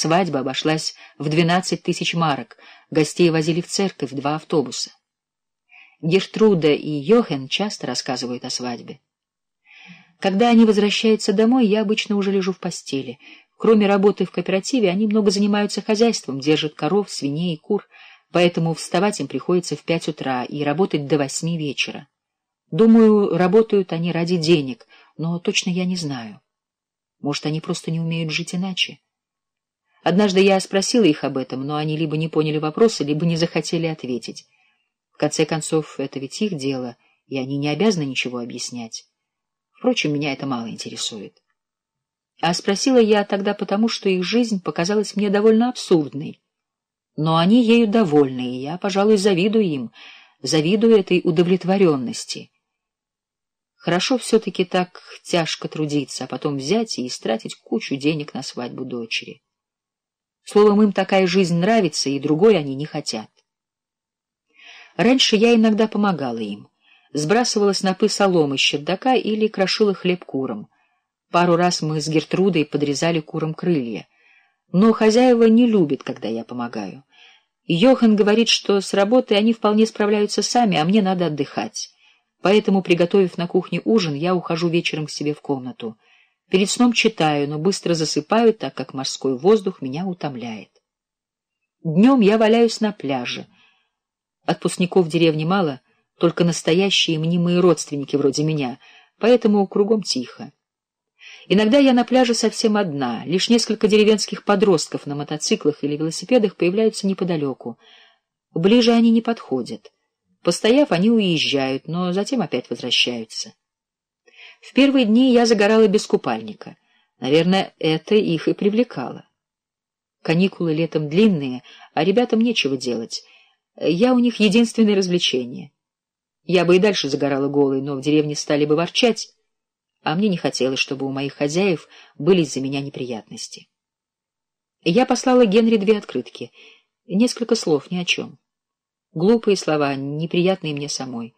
Свадьба обошлась в двенадцать тысяч марок, гостей возили в церковь два автобуса. Гертруда и Йохен часто рассказывают о свадьбе. Когда они возвращаются домой, я обычно уже лежу в постели. Кроме работы в кооперативе, они много занимаются хозяйством, держат коров, свиней и кур, поэтому вставать им приходится в пять утра и работать до восьми вечера. Думаю, работают они ради денег, но точно я не знаю. Может, они просто не умеют жить иначе. Однажды я спросила их об этом, но они либо не поняли вопроса, либо не захотели ответить. В конце концов, это ведь их дело, и они не обязаны ничего объяснять. Впрочем, меня это мало интересует. А спросила я тогда потому, что их жизнь показалась мне довольно абсурдной. Но они ею довольны, и я, пожалуй, завидую им, завидую этой удовлетворенности. Хорошо все-таки так тяжко трудиться, а потом взять и истратить кучу денег на свадьбу дочери. Словом, им такая жизнь нравится, и другой они не хотят. Раньше я иногда помогала им. Сбрасывала снопы соломы с чердака или крошила хлеб курам. Пару раз мы с Гертрудой подрезали курам крылья. Но хозяева не любят, когда я помогаю. Йохан говорит, что с работой они вполне справляются сами, а мне надо отдыхать. Поэтому, приготовив на кухне ужин, я ухожу вечером к себе в комнату. Перед сном читаю, но быстро засыпаю, так как морской воздух меня утомляет. Днем я валяюсь на пляже. Отпускников в деревне мало, только настоящие мнимые родственники вроде меня, поэтому кругом тихо. Иногда я на пляже совсем одна, лишь несколько деревенских подростков на мотоциклах или велосипедах появляются неподалеку. Ближе они не подходят. Постояв, они уезжают, но затем опять возвращаются. В первые дни я загорала без купальника. Наверное, это их и привлекало. Каникулы летом длинные, а ребятам нечего делать. Я у них единственное развлечение. Я бы и дальше загорала голой, но в деревне стали бы ворчать, а мне не хотелось, чтобы у моих хозяев были из-за меня неприятности. Я послала Генри две открытки, несколько слов ни о чем. Глупые слова, неприятные мне самой.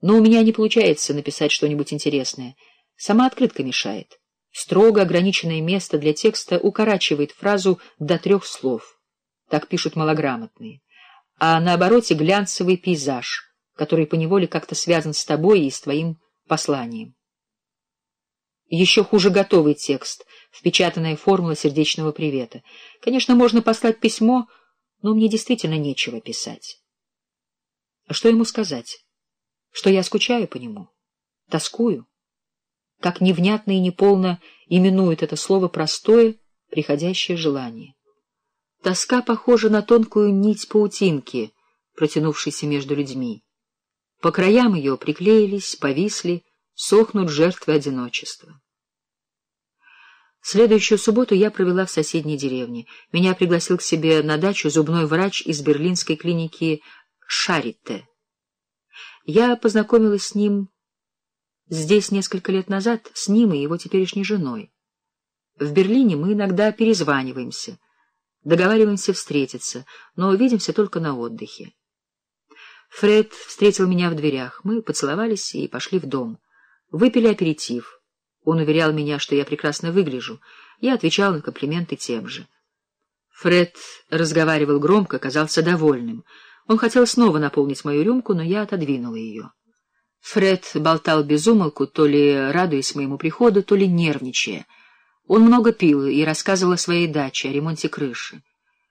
Но у меня не получается написать что-нибудь интересное. Сама открытка мешает. Строго ограниченное место для текста укорачивает фразу до трех слов. Так пишут малограмотные. А на обороте глянцевый пейзаж, который поневоле как-то связан с тобой и с твоим посланием. Еще хуже готовый текст, впечатанная формула сердечного привета. Конечно, можно послать письмо, но мне действительно нечего писать. А что ему сказать? Что я скучаю по нему, тоскую. Как невнятно и неполно именует это слово простое, приходящее желание. Тоска похожа на тонкую нить паутинки, протянувшейся между людьми. По краям ее приклеились, повисли, сохнут жертвы одиночества. Следующую субботу я провела в соседней деревне. Меня пригласил к себе на дачу зубной врач из берлинской клиники Шаритте. Я познакомилась с ним здесь несколько лет назад, с ним и его теперешней женой. В Берлине мы иногда перезваниваемся, договариваемся встретиться, но увидимся только на отдыхе. Фред встретил меня в дверях. Мы поцеловались и пошли в дом. Выпили аперитив. Он уверял меня, что я прекрасно выгляжу. Я отвечал на комплименты тем же. Фред разговаривал громко, казался довольным — он хотел снова наполнить мою рюмку, но я отодвинула ее. Фред болтал без умолку, то ли радуясь моему приходу, то ли нервничая. Он много пил и рассказывал о своей даче, о ремонте крыши.